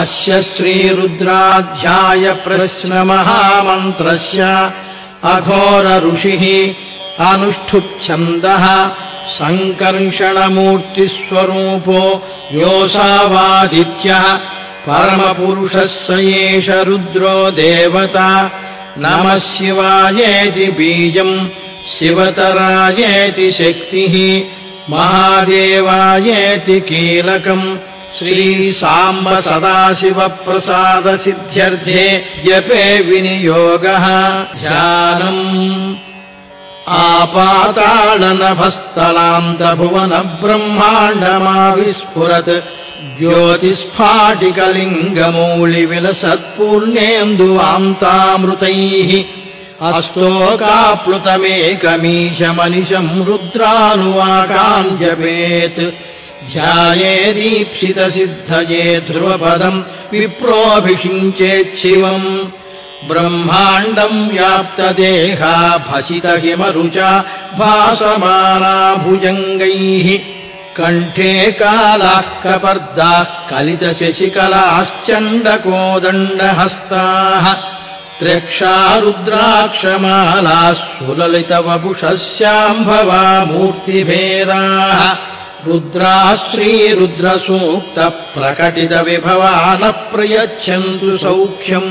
अस्य श्रीरुद्राध्यायप्रश्नमहामन्त्रस्य अघोरऋषिः अनुष्ठुच्छन्दः सङ्कर्षणमूर्तिस्वरूपो योऽसावादित्यः परमपुरुषः स एष रुद्रो देवता। नमः शिवायेति बीजम् शिवतरायेति शक्तिः महादेवायेति कीलकम् श्रीसाम्ब सदाशिवप्रसादसिद्ध्यर्थे जपे विनियोगः। ध्यानम्। आपाताडनभस्तलान्तभुवनब्रह्माण्डमाविस्फुरत् ज्योतिस्फाटिकलिङ्गमौलिविलसत्पूर्णेन्दुवान्तामृतैः अस्तोकाप्लुतमेकमीशमनिशम् रुद्रानुवाकाम् जपेत् ध्यायेदीप्सितसिद्धये ध्रुवपदम् विप्रोऽभिषिञ्चेच्छिवम् ब्रह्माण्डम् व्याप्तदेहा भसितहिमरुचा भासमाना भुजङ्गैः कण्ठे कालाः कपर्दाः कलितशशिकलाश्चण्डकोदण्डहस्ताः। त्र्यक्षा रुद्राक्षमालाः सुललितवपुषस्याम्भवा मूर्तिभेदाः रुद्राः श्रीरुद्रसूक्तप्रकटितविभवानः प्रयच्छन्तु सौख्यम्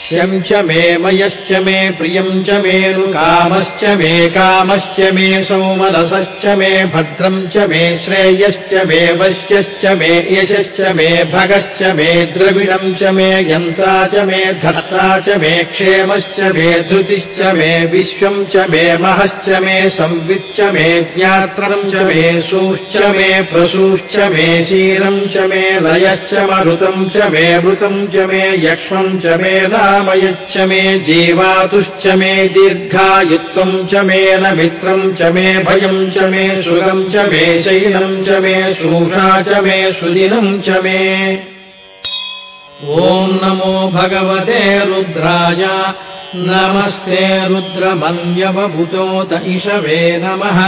च मे मयश्च मे प्रियम् च मेनुकामश्च मे कामश्च मे सौमनसश्च मे भद्रम् च मे श्रेयश्च मे वश्यश्च मे यशश्च मे भगश्च मे द्रविणम् च मे यन्त्रा च मे धर्ता च मे क्षेमश्च मे धृतिश्च मे विश्वम् च मे महश्च मे संविच्च मे ज्ञात्रम् च मे सूश्च मे प्रसूश्च मे शीरम् च मे लयश्च मरुतम् च मे मृतम् च मे यक्ष्मम् च मे रामयच्च मे जीवातुश्च मे दीर्घायुत्वम् च मे न मित्रम् च मे भयम् च मे सुगम् च मे शैनम् च मे शूषा च मे सुदिनम् च मे। ॐ नमो भगवते रुद्राय नमस्ते रुद्रमन्यवभूतोत इषवे नमः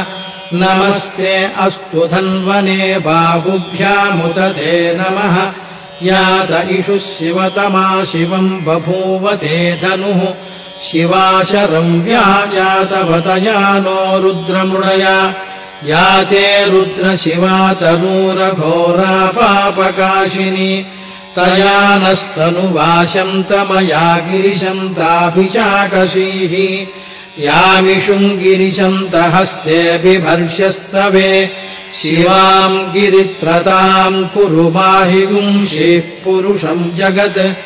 नमस्ते अस्तु धन्वने बाहुभ्यामुदते नमः यात इषुः शिवतमा शिवम् बभूवते धनुः शिवाशरम् व्यायातवतया नो रुद्रमृडया याते रुद्रशिवातनूरघोरा पापकाशिनी तया नस्तनुवाशन्तमया गिरिशन्ताभिचाकशीः यामिषुम् गिरिशन्तहस्तेऽभिभर्ष्यस्तवे शिवाम् गिरित्रताम् कुरु माहिगुंशिः पुरुषम् जगत्।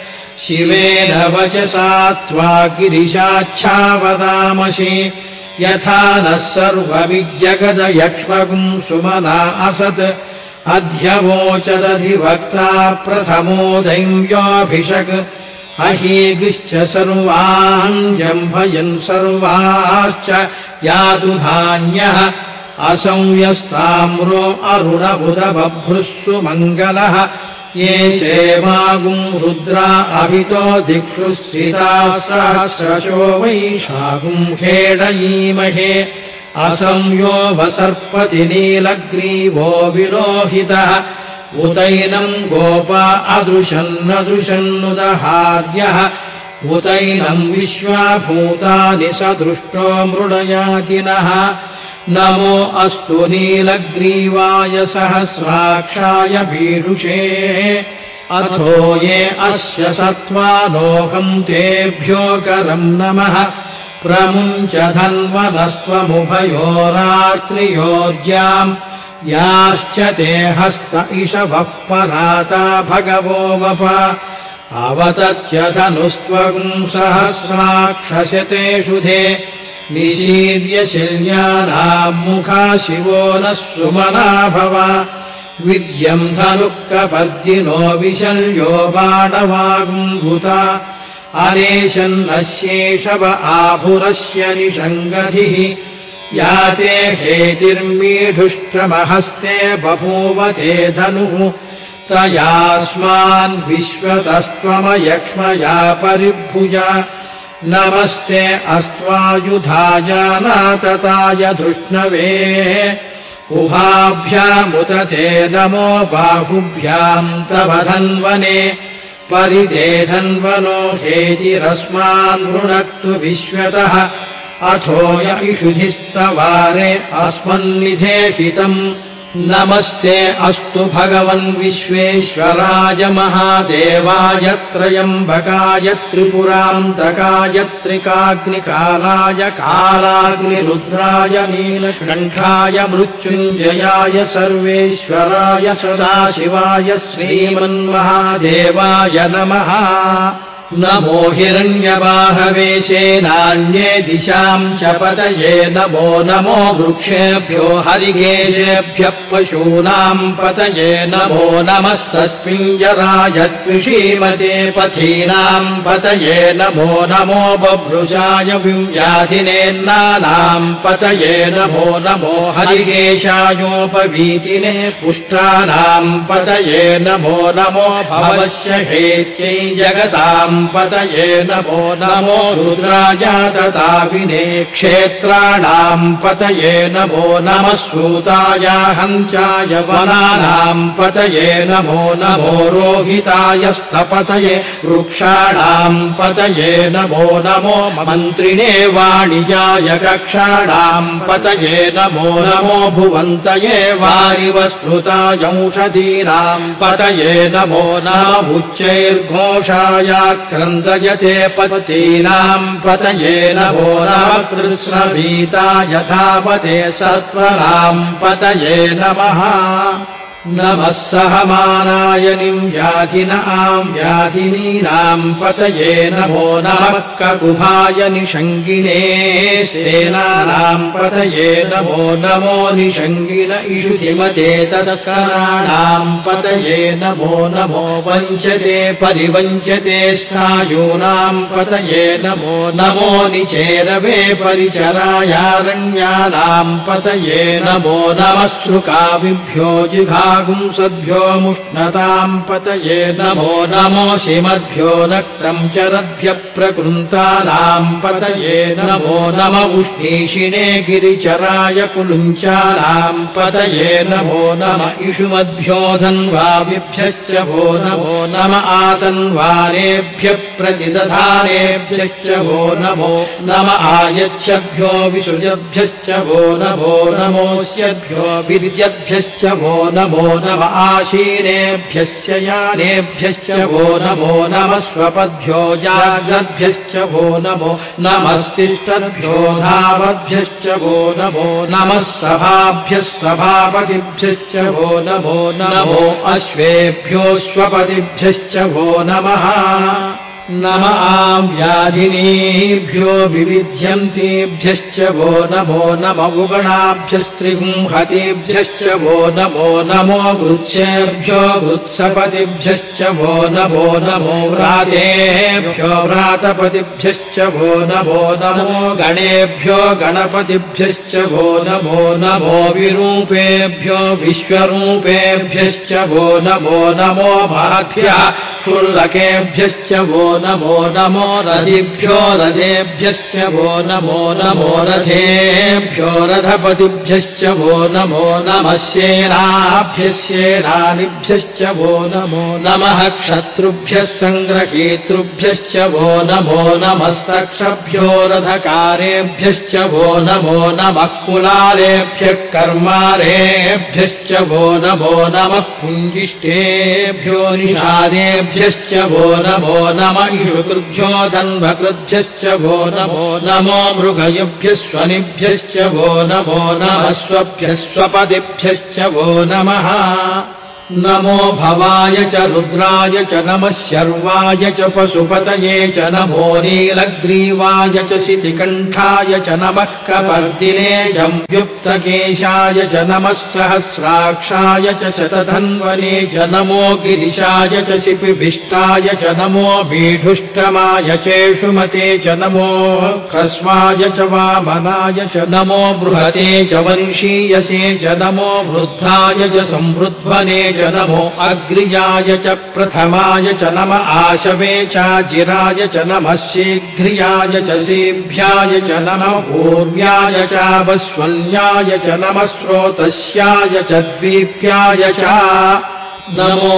शिवेन वचसा त्वा गिरिशाच्छावदामसि यथा नः सर्वविजगदयक्ष्मगुम् सुमना असत्। अध्यवोचदधिवक्ता प्रथमो दैव्योऽभिषक् अहीगिश्च सर्वान् जम्भयन् सर्वाश्च यातु धान्यः असंयस्ताम्रो अरुणबुधबभ्रुः मङ्गलः ये चेमागुम् रुद्रा अभितो दिक्षु स्थितासहस्रशो वैशागुम् खेडयीमहे असंयो वसर्पति नीलग्रीवो विलोहितः। उतैनम् गोपा अदृशन्नदृशन्नुदहार्यः उतैनम् विश्वाभूतानि स दृष्टो मृडयातिनः नमो अस्तु नीलग्रीवाय सहस्राक्षाय भीडुषे अथो ये अस्य सत्त्वालोकम् तेभ्योकरम् नमः। प्रमुञ्च धन्वनस्त्वमुभयोरात्रियोज्याम् याश्च ते हस्त इषवः पराता भगवो वप। अवतत्य धनुस्त्वम् सहस्राक्षशतेषु धे निशीर्यशिल्यानाम् मुखा शिवो नः सुमना भव। विद्यम् धनुःकपर्दिनो विशल्यो बाणवागुम्भुता। अनेशन्नस्येषव आभुरस्य निषङ्गधिः। याते हेतिर्मीढुष्टमहस्ते बभूवते धनुः। तयास्मान् विश्वतस्त्वमयक्ष्मया परिभुजा नमस्ते अस्त्वायुधाय नातताय धृष्णवे। नमो बाहुभ्याम् तव धन्वने परिदेधन्वनो हेतिरस्मान् वृणक्तु विश्वतः। अथोय इषुधिस्तवारे अस्मन्निधेशितम् नमस्ते अस्तु भगवन् विश्वेश्वराय महादेवाय त्रयम्बकाय त्रिपुरान्तकाय त्रिकाग्निकालाय कालाग्निरुद्राय नीलकण्ठाय मृत्युञ्जयाय सर्वेश्वराय सदाशिवाय श्रीमन्महादेवाय नमः नमो हिरण्यवाहवेशेनान्ये दिशाम् च पतये नमो नमो वृक्षेभ्यो हरिकेशेभ्यः पशूनाम् पतये नमो नमः सस्मिञ्जराय त्विषीमते पथीनाम् पतये नमो नमो बभ्रुषाय विव्याधिनेन्नानाम् पतये नमो नमो हरिकेशायोपवीतिने पुष्टानाम् पतये नमो नमो भवस्य हेत्यै जगताम् पतये नमो नमो रुद्राय ददाविने क्षेत्राणाम् पतये नमो नमः सूताय हञ्चाय वनानाम् पतये नमो नमो रोहिताय स्तपतये वृक्षाणाम् पतये नमो नमो मन्त्रिणे वाणिजाय कक्षाणाम् पतये नमो नमो भुवन्तये वारिवस्मृतायौषधीनाम् पतये नमो नमुच्चैर्घोषाय क्रन्दयते पतीनाम् पतये नमो नमः कृष्णभीता यथापते सत्वराम् पतये नमः नमः सहमानायनिम् व्याधिनाम् व्याधिनीनाम् पतये नमो नमः ककुभाय निषङ्गिणे सेनानाम् पतये नमो नमो निषङ्गिन तस्कराणाम् पतये नमो नमो वञ्चते परिवञ्चते स्नायूनाम् पतये नमो नमो निचेरवे परिचरायारण्यानाम् पतये नमो नमः श्रुकाविभ्यो जिघा मुष्णताम् पतये नमो नमो शिमद्भ्यो नक्तम् चरद्भ्य प्रकृन्तानाम् पतये नमो नम उष्णीषिणे गिरिचराय कुलुञ्चानाम् पतये नमो नम इषुमद्भ्यो धन्वाविभ्यश्च भो नमो नम आतन्वारेभ्यः प्रतिदधानेभ्यश्च भो नमो नम आयच्छभ्यो विसृजभ्यश्च भो नमो नमोऽस्यभ्यो विद्यभ्यश्च भो नमो नम आशीनेभ्यश्च यानेभ्यश्च वो नमो नमः स्वपद्भ्यो वो नमो नमस्तिष्ठद्भ्यो धावद्भ्यश्च वो नमो नमः सभाभ्यः सभापतिभ्यश्च वो नमो नमो अश्वेभ्योऽश्वपतिभ्यश्च वो नमः नम आव्याधिनीभ्यो विविध्यन्तेभ्यश्च वो नमो नम उगणाभ्यस्त्रिगुंहतेभ्यश्च वो नमो नमो वृत्सेभ्यो वृत्सपतिभ्यश्च वो नमो नमो व्रातेभ्यो व्रातपतिभ्यश्च वो नमो नमो गणेभ्यो गणपतिभ्यश्च वो नमो नमो विरूपेभ्यो विश्वरूपेभ्यश्च वो नमो नमो भाभ्यः क्षुल्लकेभ्यश्च वो नमो नमो रथिभ्यो रथेभ्यश्च वो नमो नमो रथेभ्यो रथपतिभ्यश्च वो नमो नमः सेनाभ्यश्चेनानिभ्यश्च वो नमो नमः क्षत्रुभ्यः सङ्ग्रहीतृभ्यश्च वो नमो नमस्तक्षभ्यो रथकारेभ्यश्च वो नमो नमः कुलालेभ्यः कर्मारेभ्यश्च वो नमो नमः पुञ्जिष्टेभ्यो निषादेभ्यश्च वो नमो नम इषुकृभ्यो धन्वकृभ्यश्च वो नमो नमो मृगयुभ्यस्वनिभ्यश्च वो नमो नमः स्वभ्यः स्वपदिभ्यश्च वो नमः नमो भवाय च रुद्राय च नमः शर्वाय च पशुपतये च नमो नीलग्रीवाय च शितिकण्ठाय च नमः कपर्दिने च सहस्राक्षाय च शतधन्वने च नमो गिरिशाय च शिपिभिष्टाय च नमो बीढुष्टमाय चेषुमते च नमो ह्रस्वाय च वामनाय च नमो बृहते च वंशीयसे च नमो वृद्धाय च संवृध्वने च च नमो अग्रियाय च प्रथमाय च नम आशवे चाजिराय च नमः शीघ्रियाय च शीभ्याय च नमः पूर्व्याय चावस्वन्याय च नमः स्रोतस्याय च द्वीप्याय च नमो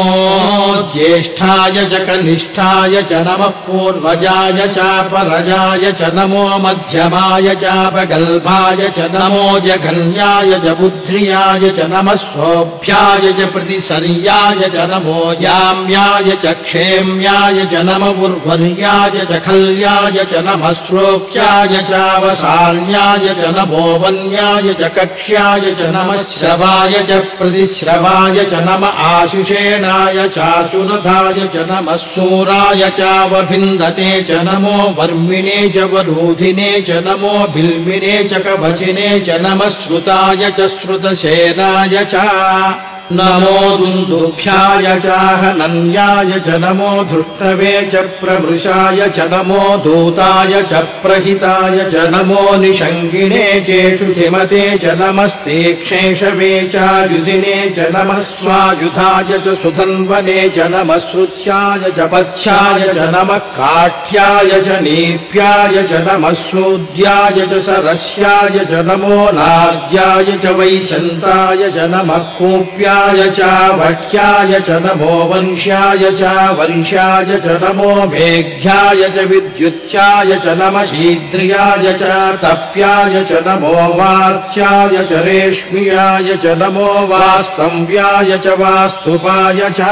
ज्येष्ठाय च कनिष्ठाय च नमः पूर्वजाय चापरजाय च नमो मध्यमाय चापगल्भाय च नमो जघन्याय च बुद्ध्याय च नमः सोऽभ्याय च प्रतिसर्याय च नमो याम्याय च क्षेम्याय च नम उर्वर्याय च खल्याय च नमः श्रोक्याय चावसाल्याय च नमो वन्याय च कक्ष्याय च नमः श्रवाय च प्रतिश्रवाय च नम आशु ेणाय चासुरथाय च नमः सूराय चावभिन्दते च नमो वर्मिणे च वरोधिने च नमो बिल्मिने च कवचिने च नमः श्रुताय च श्रुतसेनाय च नमो दुन्दुभ्याय चाहनन्याय च नमो धृष्टवे च प्रभृशाय च नमो दूताय च प्रहिताय च नमो निषङ्गिणे चेषुधिमते च नमस्ते क्षेषवे चायुधिने च नमः स्वायुधाय च सुधन्वने च नमः श्रुत्याय च पथ्याय च नमः काठ्याय च नीप्याय च नमः सूद्याय च सरस्याय च नमो नाद्याय च वैशन्ताय च नमः कूप्याय चावक्ष्याय च नमो वंश्याय च वंश्याय च नमो मेघ्याय च विद्युच्चाय च नम ईद्रियाय च तप्याय च नमो वार्च्याय च रेष्म्याय च नमो वास्तव्याय च वास्तुपाय च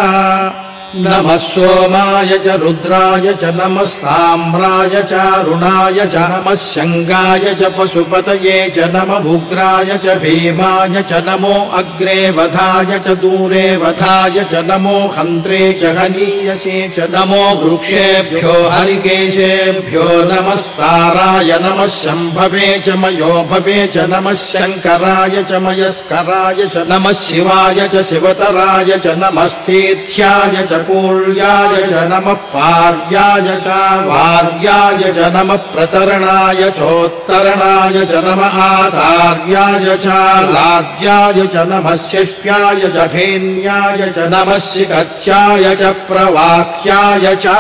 नमः सोमाय च रुद्राय च नमस्ताम्राय चारुणाय च नमः शङ्गाय च पशुपतये च नममुग्राय च भीमाय च नमो अग्रे वधाय च दूरे वधाय च नमो हन्त्रे च हनीयसे च नमो वृक्षेभ्यो हरिकेशेभ्यो नमस्ताराय नमः शम्भवे च मयोभवे च नमः शङ्कराय च मयस्कराय च नमः शिवाय च शिवतराय च नमस्तेथ्याय च पूर्याय च नमः पार्याय च वार्याय च नमः प्रतरणाय चोत्तरणाय च नम आधार्याय च लाद्याय च नमः शिष्याय च भेन्याय च नमः शिकथ्याय च प्रवाक्याय च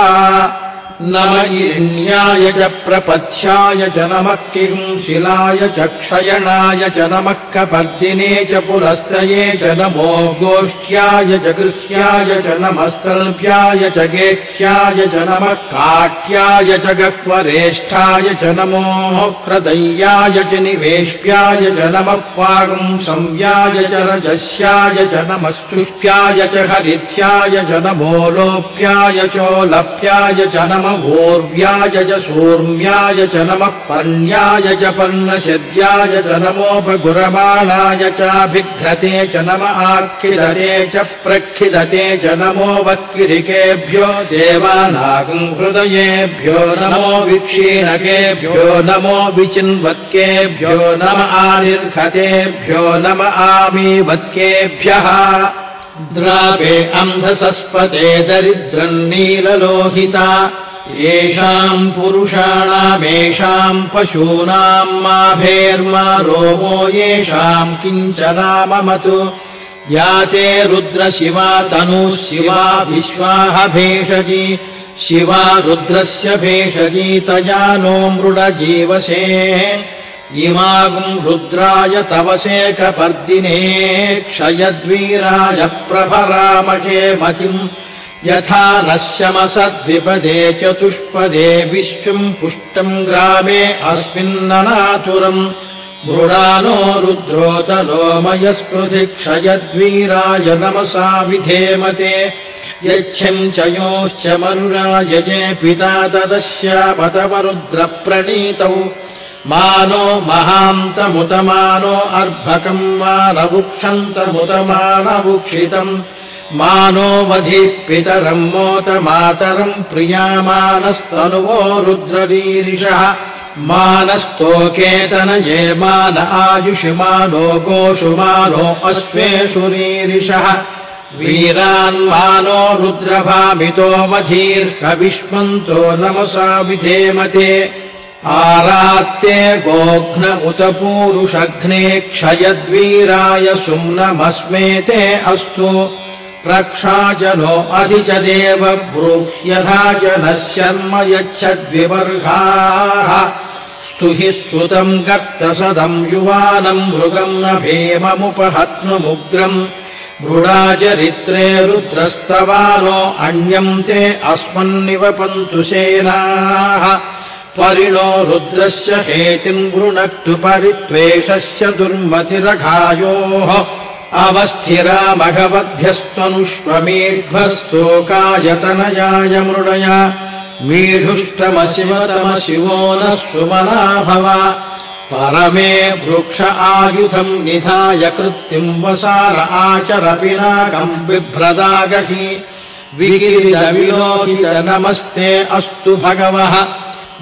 नम इण्याय च प्रपथ्याय च नमः किं शिलाय च क्षयणाय च नमः कपर्दिने च पुरस्तये नमो गोष्ठ्याय च गृह्याय च नमस्तल्भ्याय च गेह्याय च नमः काट्याय च गह्वरेष्ठाय च नमो ह्रदय्याय च निवेश्याय च नमः पागुं संव्याय च रजस्याय च नमस्तुष्प्याय च हरिथ्याय च नमो लोप्याय चोलप्याय च नम भूर्व्याय च सूर्म्याय च नमः पर्ण्याय च पर्णशद्याय च नमोपगुरमाणाय चाभिघ्रते च नम आखिदते च प्रक्षिदते च नमो वक्किरिकेभ्यो देवानागम् हृदयेभ्यो नमो विक्षीणकेभ्यो नमो विचिन्वत्केभ्यो नम आनिर्घतेभ्यो नम आमीवत्केभ्यः। द्रापे अन्धसस्पते दरिद्रम् नीललोहिता येषाम् पुरुषाणामेषाम् पशूनाम् माभेर्मा रोमो येषाम् किञ्चनाममतु या ते रुद्रशिवा तनुः शिवा विश्वाह भेषजी। शिवा रुद्रस्य भेषजी तया नो मृडजीवसे। इमागुम् रुद्राय तव शेखपर्दिने क्षयद्वीराय प्रभरामहे मतिम् यथा नश्यमसद्विपदे चतुष्पदे विश्वम् पुष्टम् ग्रामे अस्मिन्ननातुरम् मृडानो रुद्रोतलो मयस्पृथि क्षयद्वीराय नमसा विधेमते। यच्छम् च योश्च मनुरायजे पिता तदस्यापतवरुद्रप्रणीतौ मानो महान्तमुतमानो अर्भकम् मानवुक्षन्तमुतमानवुक्षितम् मानो पितरम् मोतमातरम् प्रियामानस्तनुवो रुद्ररीरिषः मानस्तोकेतनये मान आयुषिमानो गोषुमानो अश्वेषु रीरिषः। वीरान्मानो रुद्रभामितो मधीर्हविष्मन्तो नमसा विधेमते। आरात्ते गोघ्न उत पूरुषघ्ने क्षयद्वीराय सुम्नमस्मेते अस्तु प्रक्षाजनो अधि च देव ब्रूह्यथा जनः शर्म यच्छद्विवर्गाः स्तुहि स्तुतम् कर्तसदम् युवानम् मृगम् न भेममुपहत्नुमुग्रम्। मृडाचरित्रे रुद्रस्तवानो अन्यम् ते अस्मन्निवपन्तु सेनाः। परिणो रुद्रस्य हेतिम् गृणक्तु परित्वेषस्य दुर्मतिरघायोः अवस्थिरा भगवद्भ्यस्त्वनुष्वमेध्वस्तोकायतनयाय मृडया। मीढुष्टमशिवतमशिवो नः सुमना भव परमे वृक्ष आयुधम् निधाय कृत्तिम् वसार आचरपिनाकम् बिभ्रदागहि। विकिरिदविलोहित नमस्ते अस्तु भगवः।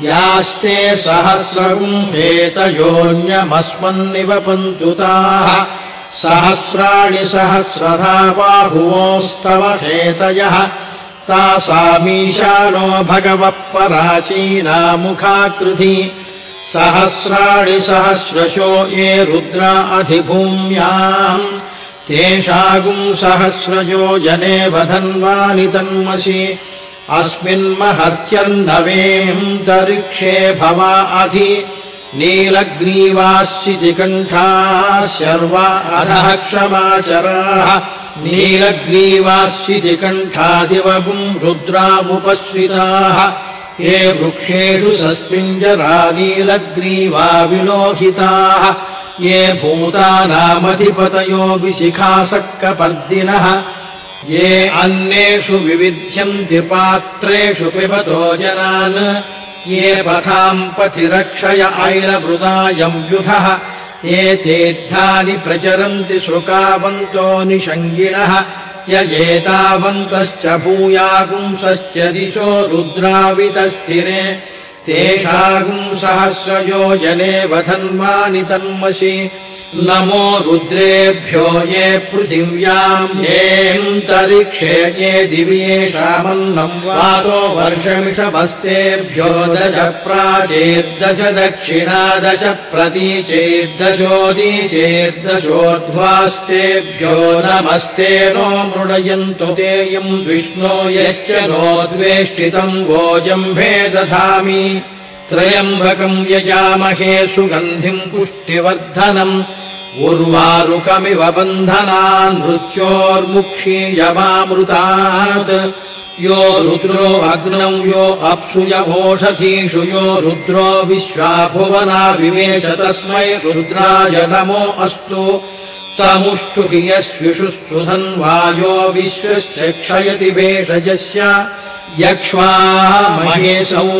यास्ते सहस्रगुम्भेतयोऽन्यमस्मन्निवपन्तुताः सहस्राणि सहस्रधा बाहुवोस्तव हेतयः तासामीशानो भगवः पराचीनामुखाकृति सहस्राणि सहस्रशो ये रुद्रा अधिभूम्याम्। तेषागुम् सहस्रजो जने वधन्वानि तन्मसि। अस्मिन्महत्यर्नवेऽन्तरिक्षे भवा अधि नीलग्रीवाश्चितिकण्ठाः शर्वा अधः क्षमाचराः नीलग्रीवाश्चितिकण्ठादिवगुम् रुद्रामुपश्रिताः ये वृक्षेषु सस्मिञ्जरा नीलग्रीवा विलोहिताः ये भूतानामधिपतयो विशिखासक्कपर्दिनः ये अन्येषु विविध्यन्ति पात्रेषु पिबतो जनान् ये पथाम् पथिरक्षय ऐलवृदायम् युधः ये तेद्धानि प्रचरन्ति श्रुकावन्तो निषङ्गिणः यजेतावन्तश्च भूयागुंसश्च दिशो रुद्रावितस्थिरे तेषागुंसहस्रयो जने वधन्वानि तन्मसि नमो रुद्रेभ्यो ये पृथिव्याम्। येऽन्तरिक्षे ये दिव्येषामन्नम् वातो वर्षमिषभस्तेभ्यो दश प्राचेद्दश दक्षिणा दश प्रतीचेद्दशोदीचेद्दशोर्ध्वास्तेभ्यो नमस्ते नो मृडयन्तु तेयम् विष्णो यश्च नो द्वेष्टितम् गोजम्भे दधामि त्रयम्बकम् यजामहे सुगन्धिम् पुष्टिवर्धनम् उर्वारुकमिव बन्धनान् मृत्योर्मुक्षीयमामृतात् यो रुद्रो अग्नौ यो अप्सुयवोषधीषु यो रुद्रो विश्वाभुवना विवेश तस्मै रुद्राय नमो अस्तु। तमुष्टु हि यस्विषु सुधन्वायो विश्वस्य क्षयति भेषजस्य यक्ष्वा महेशौ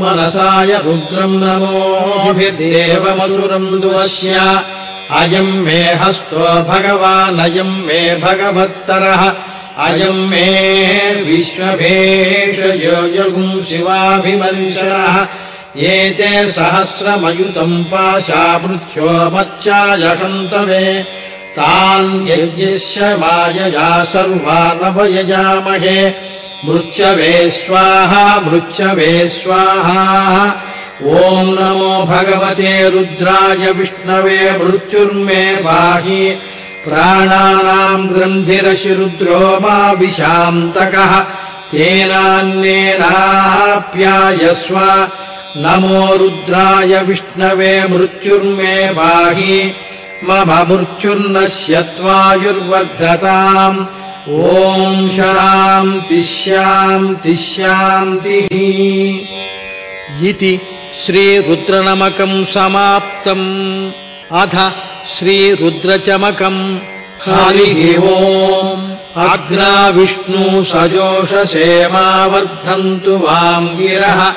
मनसाय रुद्रम् नमोभिदेवमधुरम् दुवस्य अयम् मे हस्तो भगवानयम् मे भगवत्तरः। अयम् मे विश्वभेषयोजगुम् शिवाभिमर्शः एते सहस्रमयुतम् पाशा मृत्यो मच्चायकन्तवे तान् यज्ञस्य मायया सर्वा नवयजामहे मृत्यवे स्वाहा मृत्यवे स्वाहा ॐ नमो भगवते रुद्राय विष्णवे मृत्युर्मे पाहि प्राणानाम् ग्रन्थिरशि रुद्रो मा विशान्तकः तेनान्येनाप्यायस्व नमो रुद्राय विष्णवे मृत्युर्मे पाहि मम मृत्युर्नश्य त्वायुर्वर्धताम् ॐ शान्तिश्यान्तिश्यान्तिः इति श्रीरुद्रनमकम् समाप्तम्। अथ श्रीरुद्रचमकम् हरिः ओम्। अग्ना विष्णु सजोषसेमावर्धन्तु वाम् गिरः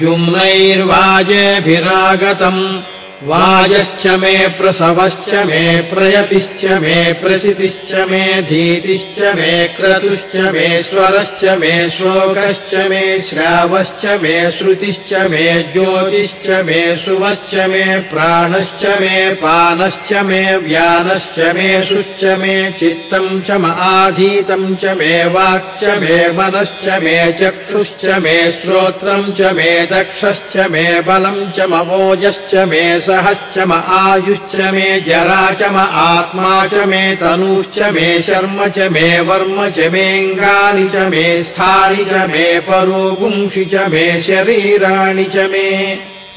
जुम्नैर्वाजेभिरागतम् वाजश्च मे प्रसवश्च मे प्रयतिश्च मे प्रसितिश्च मे धीतिश्च मे क्रतुश्च मे स्वरश्च मे श्लोकश्च मे श्रावश्च मे श्रुतिश्च मे ज्योतिश्च मे शुभश्च मे प्राणश्च मे पानश्च मे व्यानश्च मे शुश्च मे चित्तम् च म आधीतम् च मे वाक्च मे मनश्च मे चक्षुश्च मे श्रोत्रम् च मे दक्षश्च मे बलम् च मवोजश्च मे सहश्च म आयुश्च मे जरा च म आत्मा च मे तनूश्च मे शर्म च मे वर्म च मेऽङ्गानि च मे स्थानि च मे परोपुंषि च मे शरीराणि च मे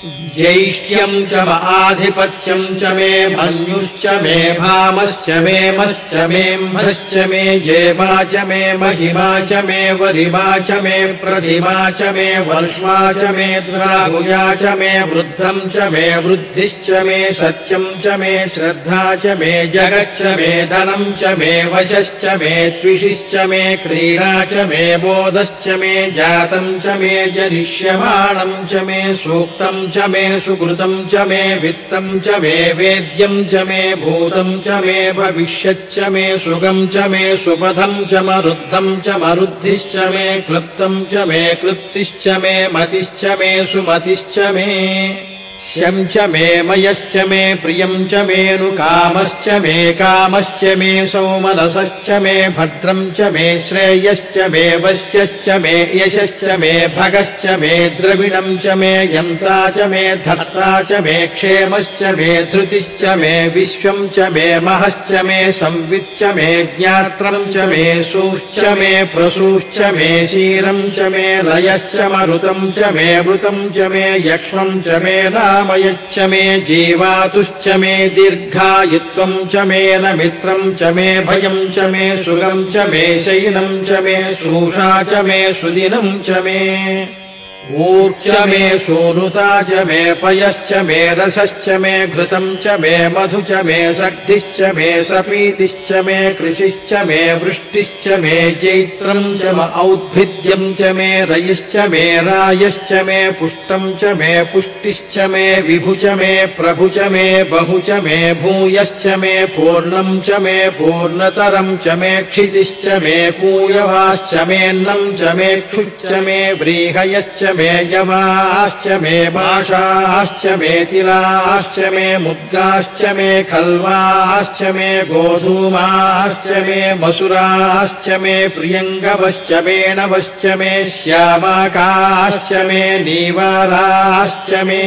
ज्यैष्ठ्यम् च आधिपत्यम् च मे मन्युश्च मे भामश्च मे मश्च मेऽम्भश्च मे जेमा च मे महिमा च मे वरिमा च मे प्रतिमा च मे वर्ष्मा च मे द्राहुया च मे वृद्धम् च मे वृद्धिश्च मे सत्यम् च मे श्रद्धा च मे जगच्च मे धनम् च मे वशश्च मे त्विषिश्च मे क्रीडा च मे बोधश्च मे जातम् च मे जनिष्यमाणम् च मे सूक्तम् च मे सुकृतम् च मे वित्तम् च मे वेद्यम् च मे भूतम् च मे भविष्यच्च मे सुगम् च मे सुपथम् च मरुद्धम् च मरुद्धिश्च मे क्लृप्तम् च मे क्लृप्तिश्च मे मतिश्च मे सुमतिश्च मे च मे मयश्च मे प्रियम् च मेऽनुकामश्च मे कामश्च मे सौमनसश्च मे भद्रम् च मे श्रेयश्च मे वश्यश्च मे यशश्च मे भगश्च मे द्रविणम् च मे यन्त्रा च मे धर्ता च मे क्षेमश्च मे धृतिश्च मे विश्वम् च मे महश्च मे संविच्च मे ज्ञात्रम् च मे सूश्च मे प्रसूश्च मे क्षीरम् च मे लयश्च मरुतम् च मे मृतम् च मे यक्ष्मम् च मे रामयच्च मे जीवातुश्च मे दीर्घायित्वम् च मे न मित्रम् च मे भयम् च मे सुगम् च मे शयनम् च मे शूषा च मे सुदिनम् च मे ऊर्च मे सोनुता च मे पयश्च मे रसश्च मे घृतम् च मे मधु च मे शक्तिश्च मे सपीतिश्च मे कृषिश्च मे वृष्टिश्च मे चैत्रम् च म औद्भिद्यम् च मे रयिश्च मे रायश्च मे पुष्टम् च मे पुष्टिश्च मे विभु च मे प्रभु च मे बहु च मे भूयश्च मे पूर्णम् च मे पूर्णतरम् च मे क्षितिश्च मे पूयवाश्च मेऽन्नम् च मे क्षुच्च मे व्रीहयश्च मे यमाश्च मे माषाश्च मे तिलाश्च मे मुद्गाश्च मे खल्वाश्च मे गोधूमाश्च मे मसुराश्च मे प्रियङ्गवश्च मेणवश्च मे श्यामाकाश्च मे नीवाराश्च मे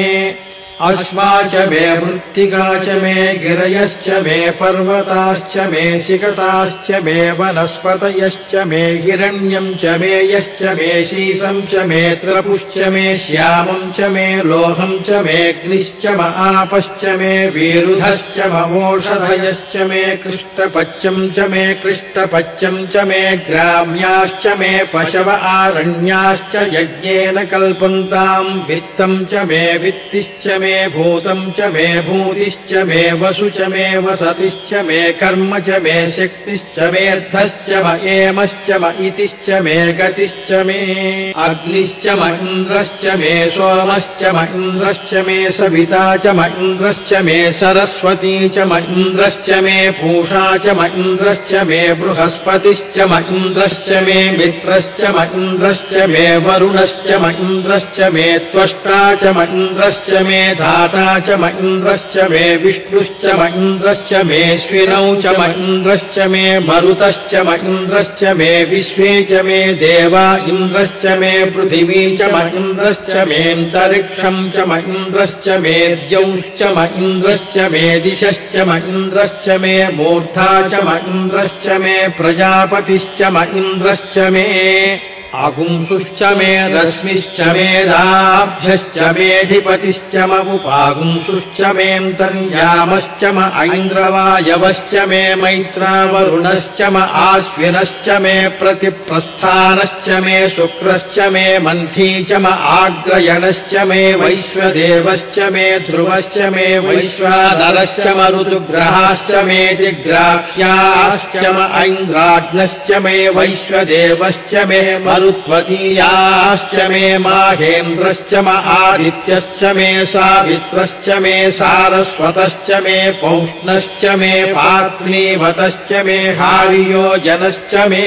अश्वा च मे मृत्तिका च मे गिरयश्च मे पर्वताश्च मे शिकटाश्च मे वनस्पतयश्च मे हिरण्यम् च मे यश्च मे शीसम् च मे त्रपुश्च मे श्यामम् च मे लोहम् च मेऽग्निश्च म आपश्च मे विरुधश्च ममोषधयश्च मे कृष्टपच्यम् च मे कृष्टपच्यम् च मे ग्राम्याश्च मे पशव आरण्याश्च यज्ञेन कल्पन्ताम् वित्तम् च मे वित्तिश्च मे भूतम् च मे भूतिश्च मे वसु च मे वसतिश्च मे कर्म च मे शक्तिश्च मेऽर्थश्च म एमश्च म इतिश्च मे गतिश्च मे अग्निश्च म इन्द्रश्च मे सोमश्च म इन्द्रश्च मे सविता च म इन्द्रश्च मे सरस्वती च म इन्द्रश्च मे पूषा च म इन्द्रश्च मे बृहस्पतिश्च म इन्द्रश्च मे मित्रश्च म इन्द्रश्च मे वरुणश्च म इन्द्रश्च मे त्वष्टा च म इन्द्रश्च मे च म इन्द्रश्च मे विष्णुश्च म इन्द्रश्च मेऽश्विनौ च म इन्द्रश्च मे मरुतश्च म इन्द्रश्च मे विश्वे च मे देवा इन्द्रश्च मे पृथिवी च म इन्द्रश्च मेऽन्तरिक्षम् च म इन्द्रश्च मे द्यौश्च म मे दिशश्च म इन्द्रश्च मे मूर्धा च म इन्द्रश्च मे प्रजापतिश्च म इन्द्रश्च मे आगुंसुश्च मे रश्मिश्च मेधाभ्यश्च मेऽधिपतिश्च मुपागुंसुश्च मेऽन्तर्यामश्च म ऐन्द्रवायवश्च मे मैत्रावरुणश्च म आश्विनश्च मे प्रतिप्रस्थानश्च मे शुक्रश्च मे मन्थी च म आग्रयणश्च मे वैश्वदेवश्च मे ध्रुवश्च मे वैश्वादरश्च म ऋतुग्रहाश्च मे म ऐन्द्राग्नश्च मे वैश्वदेवश्च मे मरुत्वतीयाश्च मे माहेन्द्रश्च म आदित्यश्च मे सावित्रश्च मे सारस्वतश्च मे पौष्णश्च मे पार्थिवतश्च मे हार्योजनश्च मे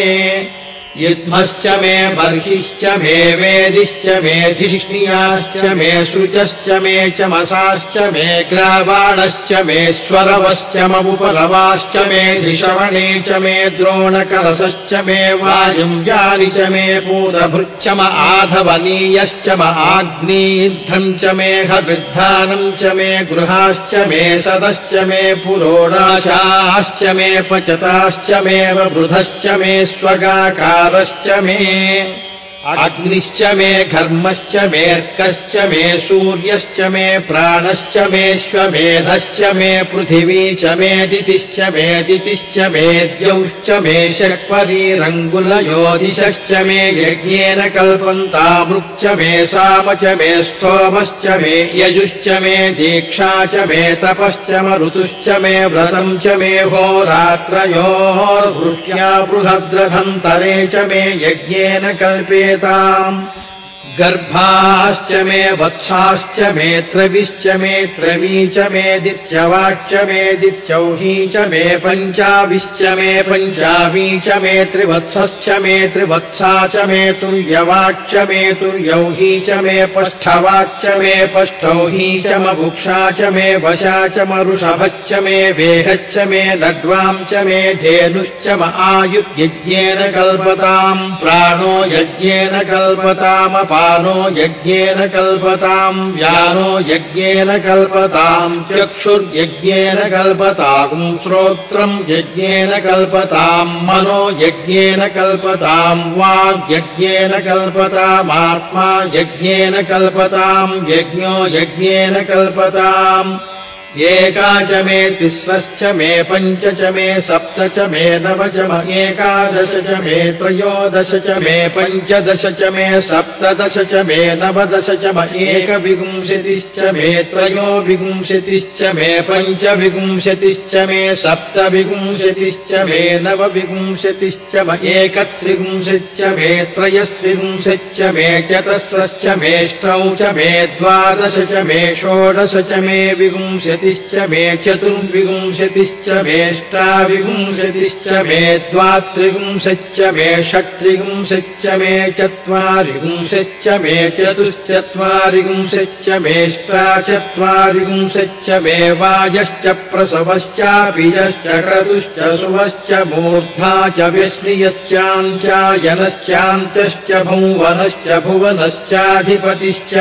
युध्मश्च मे बर्हिश्च मे वेदिश्च मे धिष्णियाश्च मे सृजश्च मे चमसाश्च मे ग्रावाणश्च मे स्वरवश्च ममुपलवाश्च मे धिषवणे च मे द्रोणकरसश्च मे वायुव्यानि च मे पूतभृच्छम आधवनीयश्च म आग्नीद्धम् च मे हविद्धानम् च मे गृहाश्च मे सदश्च मे पुरोडाशाश्च मे पचताश्च मे वृधश्च मे स्वगाकारश्च मे अग्निश्च मे घर्मश्च मेऽर्कश्च मे सूर्यश्च मे प्राणश्च मेष्वमेधश्च मे पृथिवी च मे दितिश्च मे दितिश्च मे द्यौश्च मे षट्परीरङ्गुलयोदिशश्च मे यज्ञेन कल्पन्तामृक् मे साम च मे स्तोमश्च मे यजुश्च मे दीक्षा च मे तपश्च मऋतुश्च मे व्रतम् च मे होरात्रयोर्वृष्ट्या बृहद्रथन्तरे च मे यज्ञेन कल्पेत ಸಂಹಿತಾಂ गर्भाश्च मे वत्साश्च मे त्रविश्च मे त्रवी च मे दित्यवाच्च मे दित्यौही च मे पञ्चाविश्च मे पञ्चावी च मे त्रिवत्सश्च मे त्रिवत्सा च मे तुल्यवाच्च मे तुल्यौही च मे पष्ठवाच्च मे पष्ठौही च मभुक्षा च मे वशा च मरुषभश्च मे वेहच्च मे लड्वाम् च मे धेनुश्च म आयुर्यज्ञेन कल्पताम् प्राणो यज्ञेन कल्पतामपा नो यज्ञेन कल्पताम् व्यानो यज्ञेन कल्पताम् चक्षुर्यज्ञेन कल्पताम् श्रोत्रम् यज्ञेन कल्पताम् मनो यज्ञेन कल्पताम् वाग्यज्ञेन कल्पतामात्मा यज्ञेन कल्पताम् यज्ञो यज्ञेन कल्पताम् एका च मे तिस्रश्च मे पञ्च च मे सप्त च मे नव च एकादश च मे त्रयोदश च मे पञ्चदश च मे सप्तदश च मे नवदश च म एकविंशतिश्च मे त्रयोविंशतिश्च मे पञ्चविंशतिश्च मे सप्तविंशतिश्च मे नवविंशतिश्च म एकत्रिविंशच्च मे त्रयस्त्रिविंशच्च मे चतस्रश्च मेष्टौ च मे द्वादश च मे षोडश च मे विंशति मे चतुर्विंशतिश्च मेष्टाविंशतिश्च मे द्वात्रिविंशच्च मे षट्त्रिविंशच्च मे चत्वारिविंशच्च मे चतुश्चत्वारिविंशच्च मेष्टाचत्वारिविंशच्च मे वाजश्च प्रसवश्चापीजश्च क्रतुश्च सुवश्च मूर्धा च व्यश्नियश्चाञ्चायनश्चान्तश्च भुवनश्च भुवनश्चाधिपतिश्च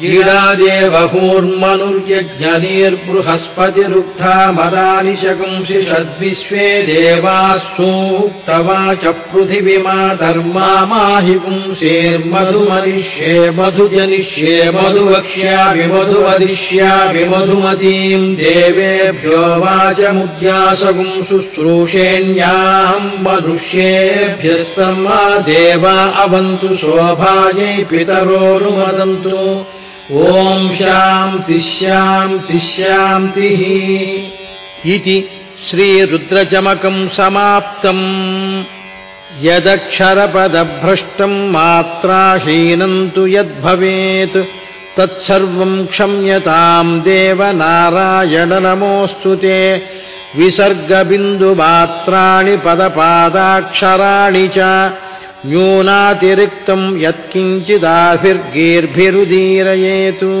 ीडादेवहूर्मनुर्यज्ञनीर्बृहस्पतिरुक्था मदानि शकुंसि षद्विश्वे देवाः सूक्तवा च पृथिविमा धर्मा माहि पुंसेर्मधुमनिष्ये मधुजनिष्ये मधुवक्ष्यामि मधुवदिष्या विमधुमतीम् देवेभ्यो वाचमुद्यासगुं शुश्रूषेण्याम् मनुष्येभ्यस्तमा देवा अवन्तु शोभायै पितरोनुमदन्तु ॐ शान्तिः इति श्रीरुद्रचमकम् समाप्तम् यदक्षरपदभ्रष्टम् मात्राहीनम् तु यद्भवेत्। तत्सर्वम् क्षम्यताम् देवनारायणनमोऽस्तु ते। विसर्गबिन्दुमात्राणि पदपादाक्षराणि च न्यूनातिरिक्तम् यत्किञ्चिदाभिर्गेर्भिरुदीरयेतु